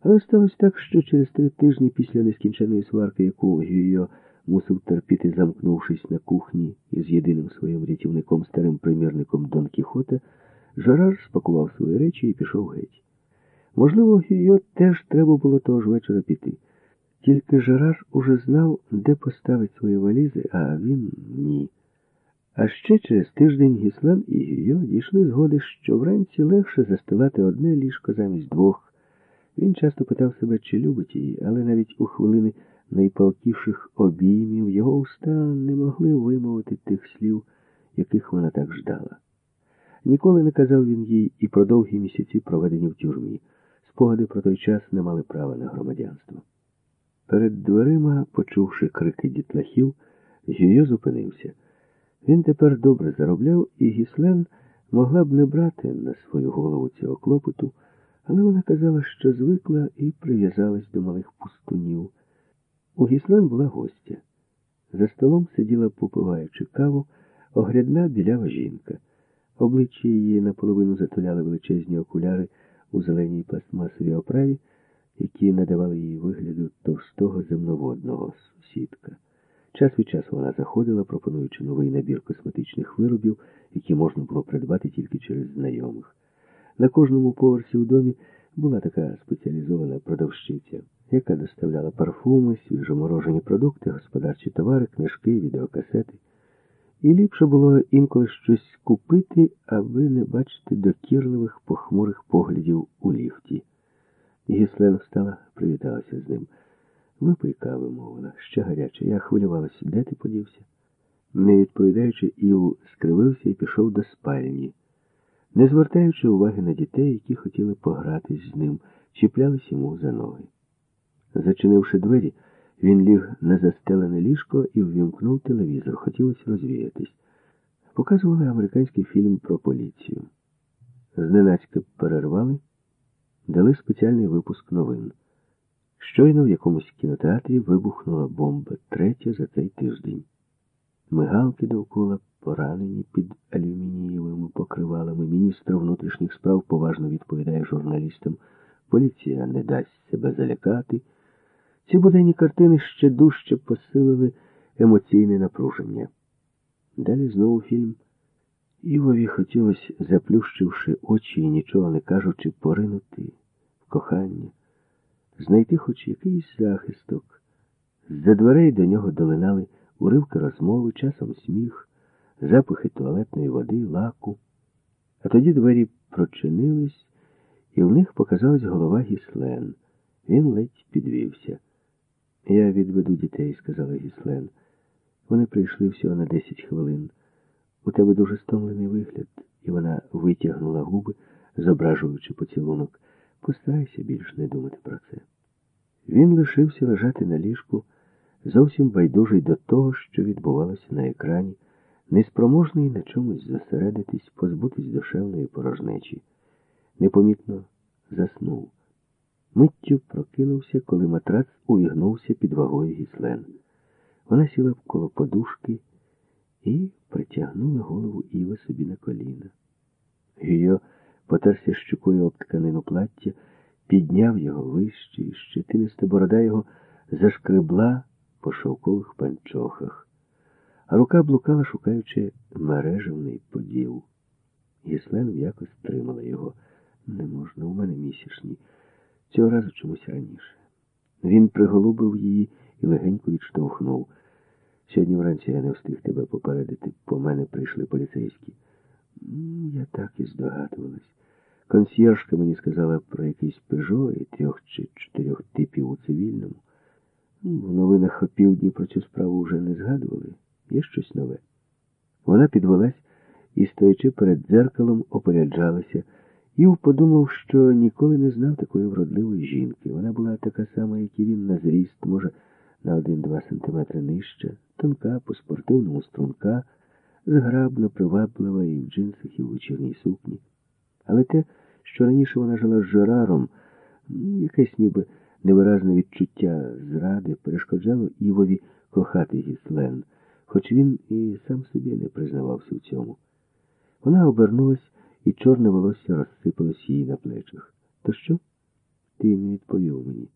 Але сталося так, що через три тижні після нескінченої сварки, яку Гюйо мусив терпіти, замкнувшись на кухні із єдиним своїм рятівником, старим примірником Дон Кіхота, Жерар спакував свої речі і пішов геть. Можливо, Гюйо теж треба було того ж вечора піти. Тільки Жерар уже знав, де поставить свої валізи, а він ні. А ще через тиждень Гіслен і Гюйо дійшли згоди, що вранці легше застилати одне ліжко замість двох. Він часто питав себе, чи любить її, але навіть у хвилини найпалкіших обіймів його уста не могли вимовити тих слів, яких вона так ждала. Ніколи не казав він їй і про довгі місяці, проведені в тюрмі. Спогади про той час не мали права на громадянство. Перед дверима, почувши крики дітлахів, Гюйо зупинився. Він тепер добре заробляв, і Гіслен могла б не брати на свою голову цього клопоту, але вона казала, що звикла і прив'язалась до малих пустунів. У Гіслен була гостя. За столом сиділа, попиваючи каву, огрядна білява жінка. Обличчя її наполовину затуляли величезні окуляри у зеленій пластмасовій оправі, які надавали їй вигляду товстого земноводного сусідка. Час від часу вона заходила, пропонуючи новий набір косметичних виробів, які можна було придбати тільки через знайомих. На кожному поверсі у домі була така спеціалізована продавщиця, яка доставляла парфуми, свіжоморожені продукти, господарчі товари, книжки, відеокасети. І ліпше було інколи щось купити, аби не бачити докірливих похмурих поглядів у ліфті. Гіслен встала, привіталася з ним. Випий кави, мовила, ще гаряче. Я хвилювалася, де ти подівся? Не відповідаючи, Ів скривився і пішов до спальні, не звертаючи уваги на дітей, які хотіли погратись з ним, чіплялись йому за ноги. Зачинивши двері, він ліг на застелене ліжко і ввімкнув телевізор. Хотілося розвіятись. Показували американський фільм про поліцію. Зненацька перервали, дали спеціальний випуск новин. Щойно в якомусь кінотеатрі вибухнула бомба третя за цей тиждень. Мигалки довкола поранені під алюмінієвими покривалами. Міністр внутрішніх справ поважно відповідає журналістам. Поліція не дасть себе залякати. Ці буденні картини ще дужче посилили емоційне напруження. Далі знову фільм. Івові хотілося, заплющивши очі і нічого не кажучи, поринути в кохання, знайти хоч якийсь захисток. З-за дверей до нього долинали уривки розмови, часом сміх, запахи туалетної води, лаку. А тоді двері прочинились, і в них показалась голова Гіслен. Він ледь підвівся. Я відведу дітей, сказала Гіслен. Вони прийшли всього на десять хвилин. У тебе дуже стомлений вигляд, і вона витягнула губи, зображуючи поцілунок. Постарайся більш не думати про це. Він лишився лежати на ліжку, зовсім байдужий до того, що відбувалося на екрані, неспроможний на чомусь зосередитись, позбутись душевної порожнечі. Непомітно заснув. Миттю прокинувся, коли матрац увігнувся під вагою гіслен. Вона сіла коло подушки і притягнула голову Іви собі на коліна. Гіо потерся щукою об тканину плаття, підняв його вище, і щетиниста борода його зашкребла по шовкових панчохах, рука блукала, шукаючи мережевний поділ. Гіслен м'яко стримала його. Не можна, у мене місячні. Цього разу чомусь раніше. Він приголубив її і легенько відштовхнув. Сьогодні вранці я не встиг тебе попередити. По мене прийшли поліцейські. Я так і здогадувалась. Консьєржка мені сказала про якийсь пежо і трьох чи чотирьох типів у цивільному. В новинах опівдні про цю справу вже не згадували. Є щось нове. Вона підвелась і, стоячи перед дзеркалом, опереджалася. Ів подумав, що ніколи не знав такої вродливої жінки. Вона була така сама, як і він на зріст, може, на один-два сантиметри нижча, тонка, по спортивному струнка, зграбно, приваблива і в джинсах, і в вечірній сукні. Але те, що раніше вона жила з Жераром, якесь ніби невиразне відчуття зради, перешкоджало Івові кохати Гіслен, хоч він і сам собі не признавався в цьому. Вона обернулась і чорне волосся розсипалось їй на плечах. То що? Ти не відповів мені.